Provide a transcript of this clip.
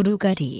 구루가리.